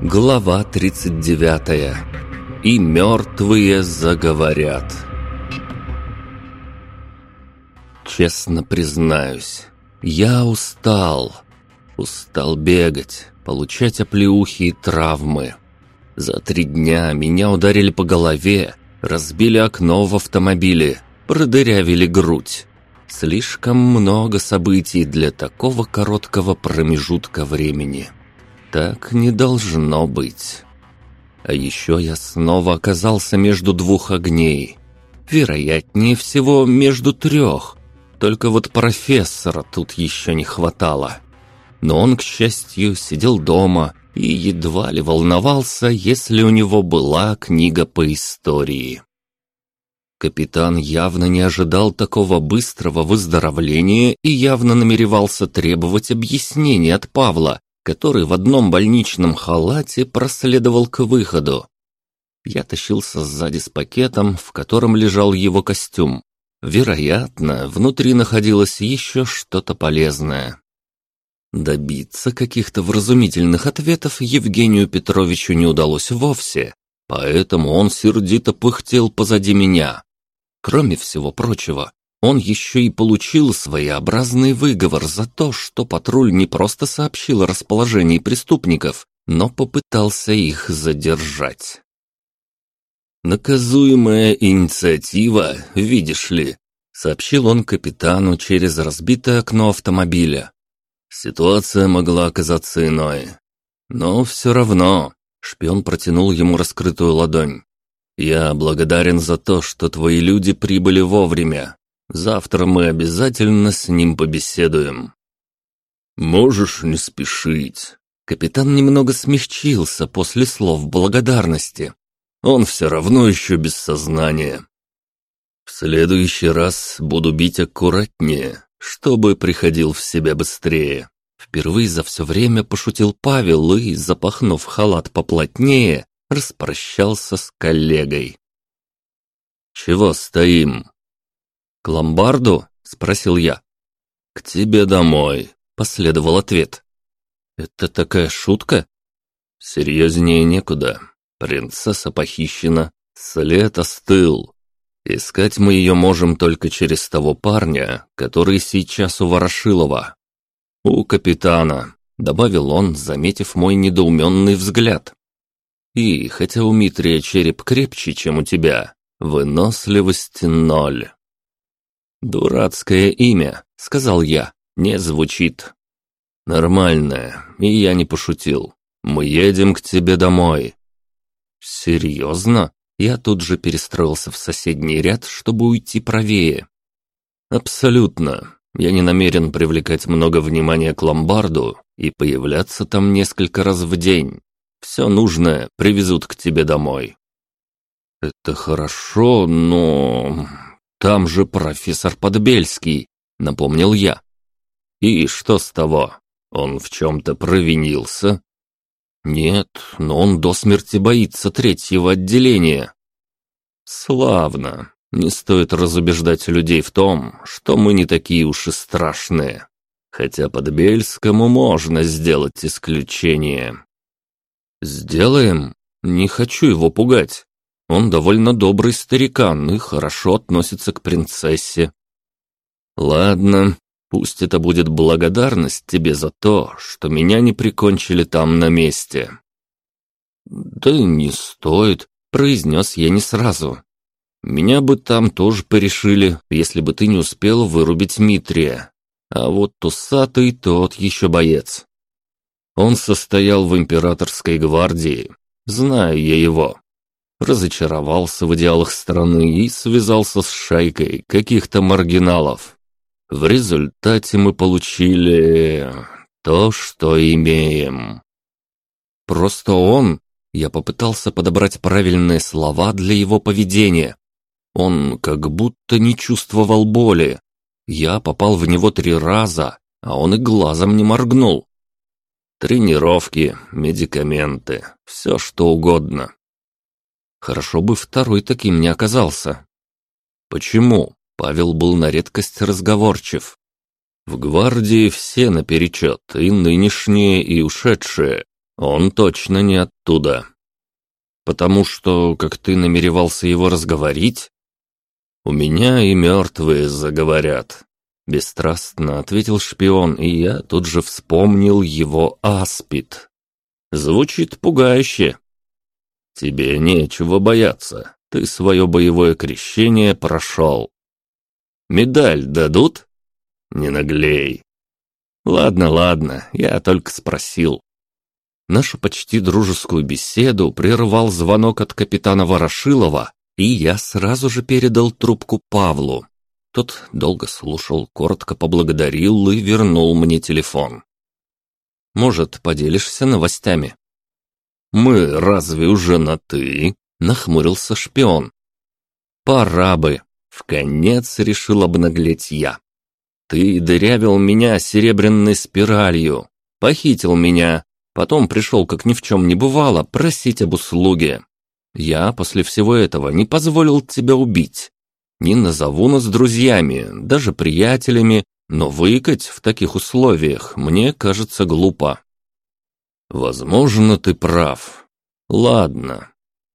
Глава 39. И мертвые заговорят. Честно признаюсь, я устал. Устал бегать, получать оплеухи и травмы. За три дня меня ударили по голове, разбили окно в автомобиле, продырявили грудь. Слишком много событий для такого короткого промежутка времени. Так не должно быть. А еще я снова оказался между двух огней. Вероятнее всего, между трех. Только вот профессора тут еще не хватало. Но он, к счастью, сидел дома и едва ли волновался, если у него была книга по истории. Капитан явно не ожидал такого быстрого выздоровления и явно намеревался требовать объяснений от Павла, который в одном больничном халате проследовал к выходу. Я тащился сзади с пакетом, в котором лежал его костюм. Вероятно, внутри находилось еще что-то полезное. Добиться каких-то вразумительных ответов Евгению Петровичу не удалось вовсе, поэтому он сердито пыхтел позади меня. Кроме всего прочего, он еще и получил своеобразный выговор за то, что патруль не просто сообщил о расположении преступников, но попытался их задержать. «Наказуемая инициатива, видишь ли», — сообщил он капитану через разбитое окно автомобиля. Ситуация могла оказаться иной. Но все равно, шпион протянул ему раскрытую ладонь. «Я благодарен за то, что твои люди прибыли вовремя. Завтра мы обязательно с ним побеседуем». «Можешь не спешить». Капитан немного смягчился после слов благодарности. Он все равно еще без сознания. «В следующий раз буду бить аккуратнее, чтобы приходил в себя быстрее». Впервые за все время пошутил Павел и, запахнув халат поплотнее, распрощался с коллегой. «Чего стоим?» «К ломбарду?» — спросил я. «К тебе домой», — последовал ответ. «Это такая шутка?» «Серьезнее некуда. Принцесса похищена, след остыл. Искать мы ее можем только через того парня, который сейчас у Ворошилова. У капитана», — добавил он, заметив мой недоуменный взгляд. «И хотя у Митрия череп крепче, чем у тебя, выносливости ноль». «Дурацкое имя», — сказал я, — «не звучит». «Нормальное, и я не пошутил. Мы едем к тебе домой». «Серьезно?» Я тут же перестроился в соседний ряд, чтобы уйти правее. «Абсолютно. Я не намерен привлекать много внимания к ломбарду и появляться там несколько раз в день. Все нужное привезут к тебе домой». «Это хорошо, но...» Там же профессор Подбельский, напомнил я. И что с того? Он в чем-то провинился? Нет, но он до смерти боится третьего отделения. Славно. Не стоит разубеждать людей в том, что мы не такие уж и страшные. Хотя Подбельскому можно сделать исключение. Сделаем? Не хочу его пугать. Он довольно добрый старикан и хорошо относится к принцессе. Ладно, пусть это будет благодарность тебе за то, что меня не прикончили там на месте. Да не стоит, произнес я не сразу. Меня бы там тоже порешили, если бы ты не успел вырубить Митрия. А вот Тусатый тот еще боец. Он состоял в императорской гвардии. Знаю я его разочаровался в идеалах страны и связался с шайкой каких-то маргиналов. В результате мы получили то, что имеем. Просто он, я попытался подобрать правильные слова для его поведения. Он как будто не чувствовал боли. Я попал в него три раза, а он и глазом не моргнул. Тренировки, медикаменты, все что угодно. Хорошо бы второй таким не оказался. Почему? Павел был на редкость разговорчив. В гвардии все наперечет, и нынешние, и ушедшие. Он точно не оттуда. Потому что, как ты намеревался его разговорить? У меня и мертвые заговорят. Бесстрастно ответил шпион, и я тут же вспомнил его аспид. Звучит пугающе. Тебе нечего бояться. Ты свое боевое крещение прошел. Медаль дадут? Не наглей. Ладно, ладно, я только спросил. Нашу почти дружескую беседу прервал звонок от капитана Ворошилова, и я сразу же передал трубку Павлу. Тот долго слушал, коротко поблагодарил и вернул мне телефон. «Может, поделишься новостями?» «Мы разве уже на «ты»?» — нахмурился шпион. «Пора бы!» — в конец решил обнаглеть я. «Ты дырявил меня серебряной спиралью, похитил меня, потом пришел, как ни в чем не бывало, просить об услуге. Я после всего этого не позволил тебя убить. Не назову нас друзьями, даже приятелями, но выкать в таких условиях мне кажется глупо. Возможно, ты прав. Ладно.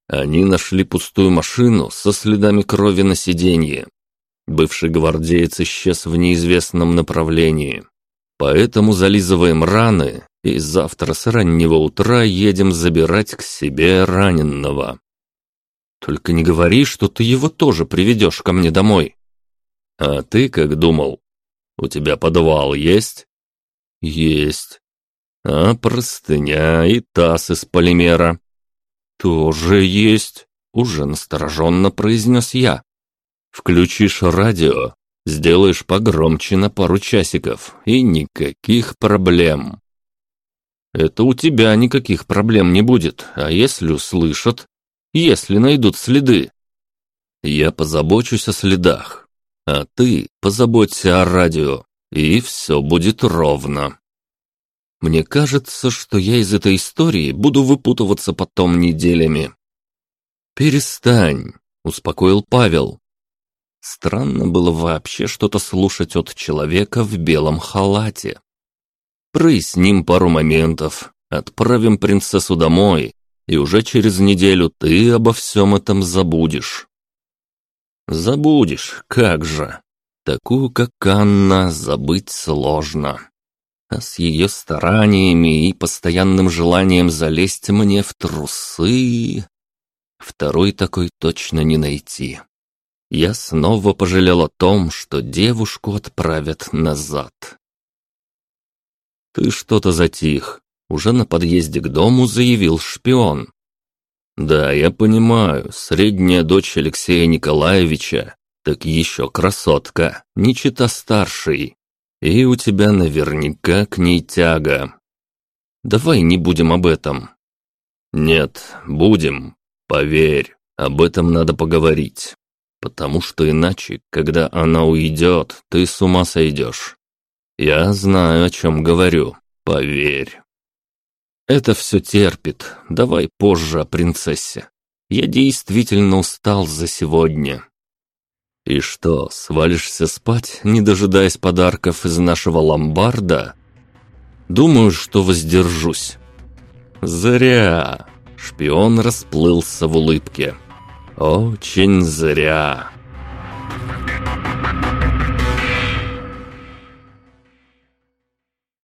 Они нашли пустую машину со следами крови на сиденье. Бывший гвардеец исчез в неизвестном направлении. Поэтому зализываем раны и завтра с раннего утра едем забирать к себе раненного. Только не говори, что ты его тоже приведешь ко мне домой. А ты как думал? У тебя подвал есть? Есть. А простыня и таз из полимера? Тоже есть. Уже настороженно произнес я. Включишь радио, сделаешь погромче на пару часиков, и никаких проблем. Это у тебя никаких проблем не будет, а если услышат, если найдут следы. Я позабочусь о следах, а ты позаботься о радио, и все будет ровно. Мне кажется, что я из этой истории буду выпутываться потом неделями. Перестань, успокоил Павел. Странно было вообще что-то слушать от человека в белом халате. Проясним пару моментов, отправим принцессу домой, и уже через неделю ты обо всем этом забудешь. Забудешь, как же. Такую, как Анна, забыть сложно. А с ее стараниями и постоянным желанием залезть мне в трусы... Второй такой точно не найти. Я снова пожалел о том, что девушку отправят назад. «Ты что-то затих», уже на подъезде к дому заявил шпион. «Да, я понимаю, средняя дочь Алексея Николаевича, так еще красотка, не чита старшей. И у тебя наверняка к ней тяга. Давай не будем об этом». «Нет, будем. Поверь, об этом надо поговорить. Потому что иначе, когда она уйдет, ты с ума сойдешь. Я знаю, о чем говорю, поверь». Это все терпит. Давай позже о принцессе. Я действительно устал за сегодня. И что, свалишься спать, не дожидаясь подарков из нашего ломбарда? Думаю, что воздержусь. Зря. Шпион расплылся в улыбке. Очень зря. Thank.